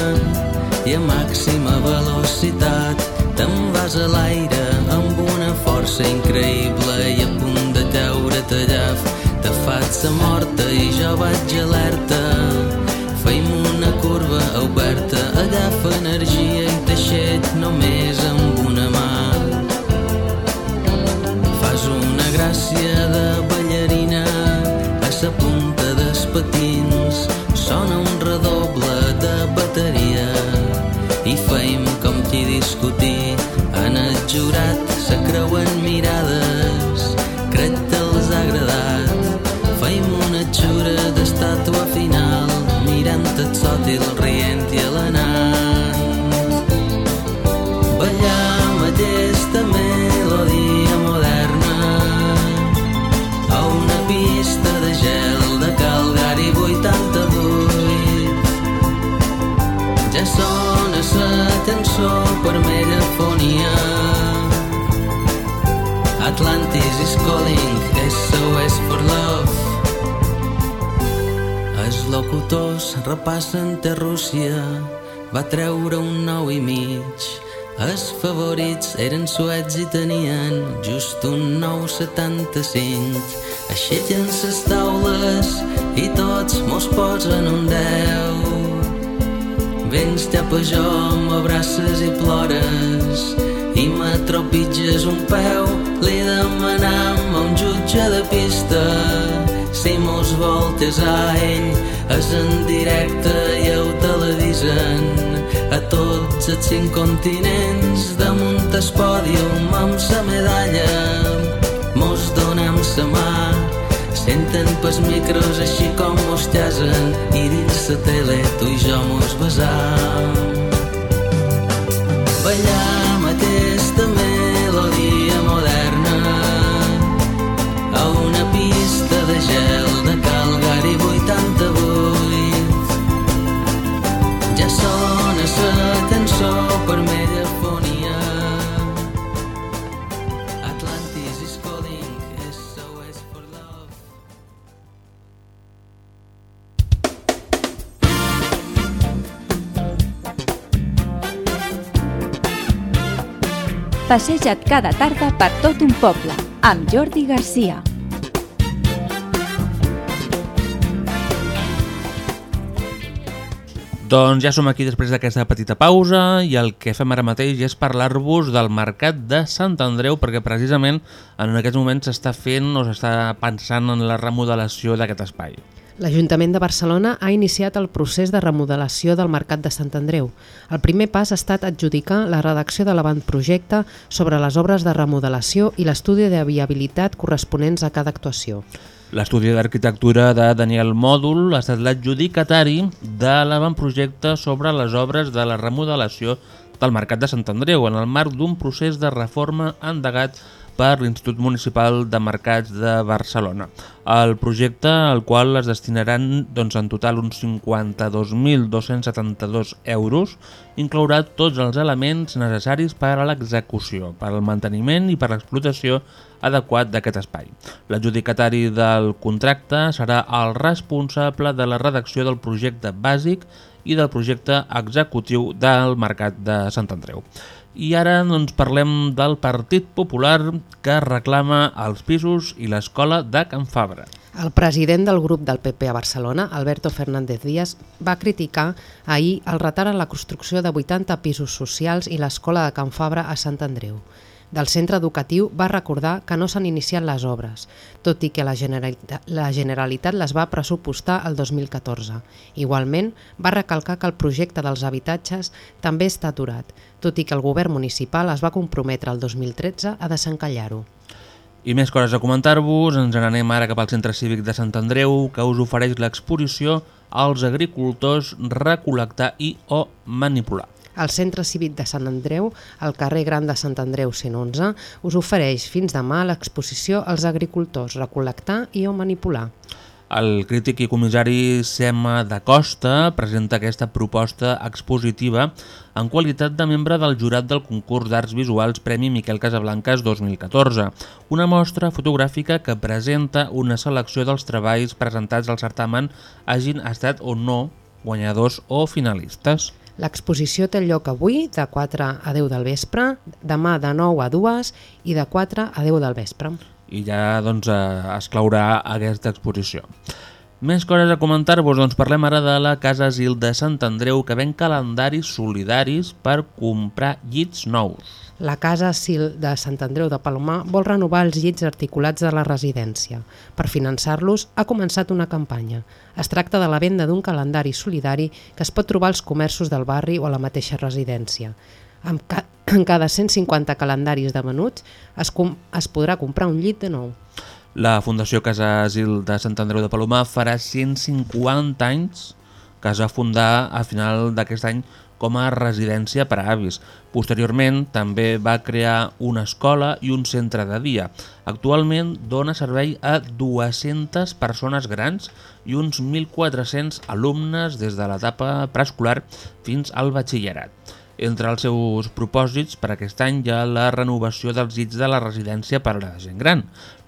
i a màxima velocitat te'n vas a l'aire amb una força increïble i a punt de caure tallaf te faig la morta i jo vaig alerta. Feim una curva oberta agafa energia i t'aixet només amb una mà gràcia de ballarina a sa punta dels patins. Sona un redoble de bateria i feim com qui discutir. En el jurat se creuen mirades crec que els ha agradat. Feim una xura d'estàtua final mirant el sòtil rient i alenant. Atlantis is calling, SOS for love. Els locutors repassen de Rússia, va treure un nou i mig. Els favorits eren suets i tenien just un 9,75. Aixequen les taules i tots mos posen un 10. Vens cap a jo, m'abraces i plores i me tropitges un peu li demanam a un jutge de pista. Si mos voltes a ell és en directe i ho televisen. A tots els cinc continents damunt el pòdium amb sa medalla mos donem sa mà. Senten pels micros així com mos llasen i dins la tele tu i jo mos besam aquesta melodia moderna a una pista de gel Passeja't cada tarda per tot un poble, amb Jordi Garcia. Doncs ja som aquí després d'aquesta petita pausa i el que fem ara mateix és parlar-vos del Mercat de Sant Andreu perquè precisament en aquests moments s'està fent o s'està pensant en la remodelació d'aquest espai. L'Ajuntament de Barcelona ha iniciat el procés de remodelació del Mercat de Sant Andreu. El primer pas ha estat adjudicar la redacció de l'avantprojecte sobre les obres de remodelació i l'estudi de viabilitat corresponents a cada actuació. L'estudi d'arquitectura de Daniel Mòdul ha estat l'adjudicatari de l'avantprojecte sobre les obres de la remodelació del Mercat de Sant Andreu en el marc d'un procés de reforma endegat per l'Institut Municipal de Mercats de Barcelona. El projecte, al qual es destinaran doncs, en total uns 52.272 euros, inclourà tots els elements necessaris per a l'execució, per al manteniment i per a l'explotació adequat d'aquest espai. L'adjudicatari del contracte serà el responsable de la redacció del projecte bàsic i del projecte executiu del Mercat de Sant Andreu. I ara doncs, parlem del Partit Popular que reclama els pisos i l'escola de Can Fabra. El president del grup del PP a Barcelona, Alberto Fernández Díaz, va criticar ahir el retard en la construcció de 80 pisos socials i l'escola de Can Fabra a Sant Andreu. Del centre educatiu va recordar que no s'han iniciat les obres, tot i que la Generalitat, la Generalitat les va pressupostar el 2014. Igualment, va recalcar que el projecte dels habitatges també està aturat, tot i que el govern municipal es va comprometre el 2013 a desencallar-ho. I més coses a comentar-vos, ens n'anem ara cap al Centre Cívic de Sant Andreu, que us ofereix l'exposició als agricultors recol·lectar i o manipular. El Centre Cívic de Sant Andreu, al carrer Gran de Sant Andreu 111, us ofereix fins demà l'exposició als agricultors recol·lectar i o manipular. El crític i comissari Sema da Costa presenta aquesta proposta expositiva en qualitat de membre del jurat del concurs d'arts visuals Premi Miquel Casablancas 2014, una mostra fotogràfica que presenta una selecció dels treballs presentats al certamen hagin estat o no guanyadors o finalistes. L'exposició té lloc avui de 4 a 10 del vespre, demà de 9 a 2 i de 4 a 10 del vespre. I ja doncs, eh, es claurà aquesta exposició. Més coses a comentar-vos, doncs parlem ara de la Casa Asil de Sant Andreu que ven calendaris solidaris per comprar llits nous. La Casa Sil de Sant Andreu de Palomar vol renovar els llits articulats de la residència. Per finançar-los ha començat una campanya. Es tracta de la venda d'un calendari solidari que es pot trobar als comerços del barri o a la mateixa residència. Amb, ca en cada 150 calendaris de venuts es, es podrà comprar un llit de nou. La Fundació Casa Asil de Sant Andreu de Palomar farà 150 anys que es va fundar a final d'aquest any com a residència per a avis. Posteriorment també va crear una escola i un centre de dia. Actualment dona servei a 200 persones grans i uns 1.400 alumnes des de l'etapa preescolar fins al batxillerat. Entre els seus propòsits per aquest any hi ha la renovació dels llits de la residència per a la gent gran.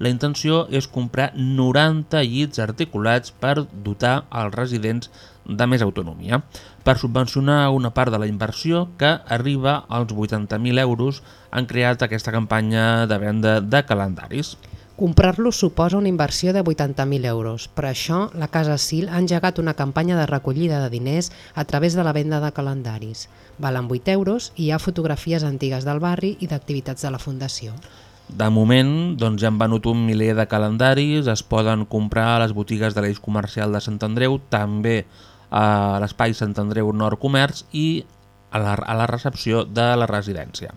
La intenció és comprar 90 llits articulats per dotar els residents de més autonomia. Per subvencionar una part de la inversió, que arriba als 80.000 euros, han creat aquesta campanya de venda de calendaris. Comprar-los suposa una inversió de 80.000 euros. Per això, la Casa Sil ha engegat una campanya de recollida de diners a través de la venda de calendaris. Valen 8 euros i hi ha fotografies antigues del barri i d'activitats de la Fundació. De moment, doncs, ja han venut un miler de calendaris, es poden comprar a les botigues de l'eix comercial de Sant Andreu, també a l'espai Sant Andreu Nord Comerç i a la, a la recepció de la residència.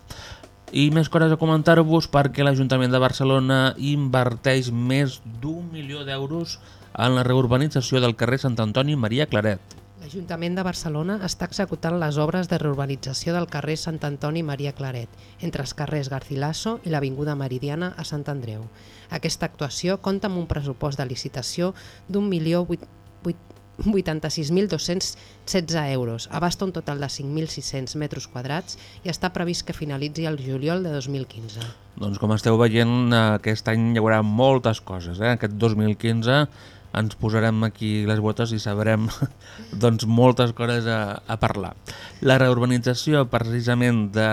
I més coses a comentar-vos perquè l'Ajuntament de Barcelona inverteix més d'un milió d'euros en la reurbanització del carrer Sant Antoni Maria Claret. L'Ajuntament de Barcelona està executant les obres de reurbanització del carrer Sant Antoni Maria Claret, entre els carrers Garcilaso i l'Avinguda Meridiana a Sant Andreu. Aquesta actuació compta amb un pressupost de licitació d'un milió 86.216 euros, abasta un total de 5.600 metres quadrats i està previst que finalitzi el juliol de 2015. Doncs com esteu veient, aquest any hi haurà moltes coses. Eh? Aquest 2015 ens posarem aquí les botes i sabrem doncs, moltes coses a, a parlar. La reurbanització precisament de,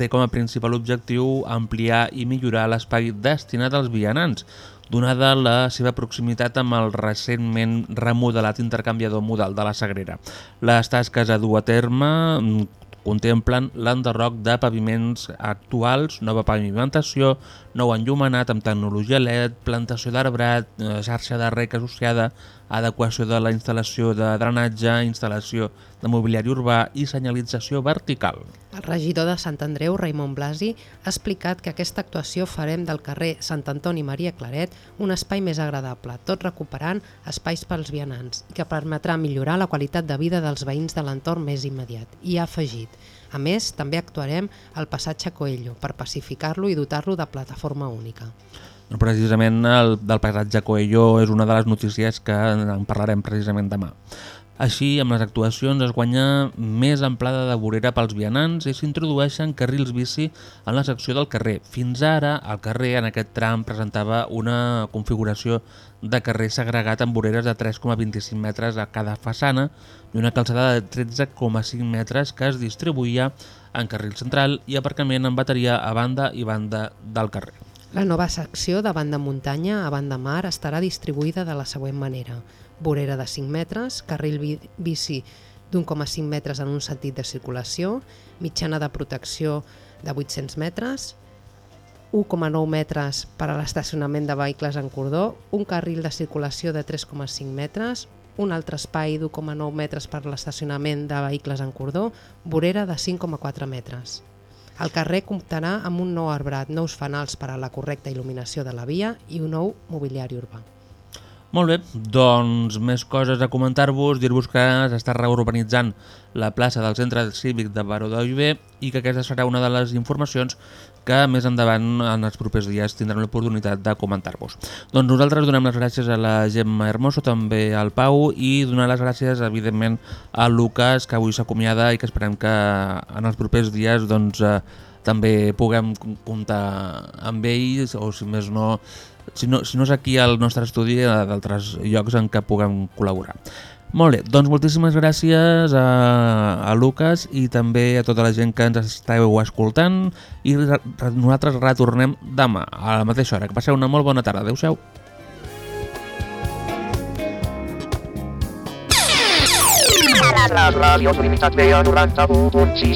té com a principal objectiu ampliar i millorar l'espai destinat als vianants, donada la seva proximitat amb el recentment remodelat intercanviador modal de la Sagrera. Les tasques a dur a terme mm, contemplen l'enderroc de paviments actuals, nova pavimentació, nou enllumenat amb tecnologia LED, plantació d'arbrat, eh, xarxa de rec associada, adequació de la instal·lació de drenatge, instal·lació de mobiliari urbà i senyalització vertical. El regidor de Sant Andreu, Raimon Blasi, ha explicat que aquesta actuació farem del carrer Sant Antoni Maria Claret un espai més agradable, tot recuperant espais pels vianants, que permetrà millorar la qualitat de vida dels veïns de l'entorn més immediat. I ha afegit, a més, també actuarem al passatge Coello per pacificar-lo i dotar-lo de plataforma única. Precisament el del paisatge Coello és una de les notícies que en parlarem precisament demà. Així, amb les actuacions es guanya més amplada de vorera pels vianants i s'introdueixen carrils bici en la secció del carrer. Fins ara, el carrer en aquest tram presentava una configuració de carrer segregat amb voreres de 3,25 metres a cada façana i una calçada de 13,5 metres que es distribuïa en carril central i aparcament en bateria a banda i banda del carrer. La nova secció de banda muntanya a banda mar estarà distribuïda de la següent manera. Vorera de 5 metres, carril bici d'1,5 metres en un sentit de circulació, mitjana de protecció de 800 metres, 1,9 metres per a l'estacionament de vehicles en cordó, un carril de circulació de 3,5 metres, un altre espai d'1,9 metres per a l'estacionament de vehicles en cordó, vorera de 5,4 metres. El carrer comptarà amb un nou arbrat, nous fanals per a la correcta il·luminació de la via i un nou mobiliari urbà. Molt bé, doncs més coses a comentar-vos, dir-vos que s'està reurbanitzant la plaça del centre cívic de Baró d'Oiber i que aquesta serà una de les informacions que més endavant en els propers dies tindrem l'oportunitat de comentar-vos. Doncs nosaltres donem les gràcies a la Gemma Hermoso, també al Pau i donar les gràcies evidentment a Lucas que avui s'acomiada i que esperem que en els propers dies doncs, eh, també puguem comptar amb ells o si més no si no, si no és aquí al nostre estudi, a d'altres llocs en què puguem col·laborar. Molt bé, doncs moltíssimes gràcies a, a Lucas i també a tota la gent que ens estàveu escoltant i re, nosaltres retornem demà a la mateixa hora. Que passeu una molt bona tarda. Adéu-siau. La ràdio Trinitat Vella 91.6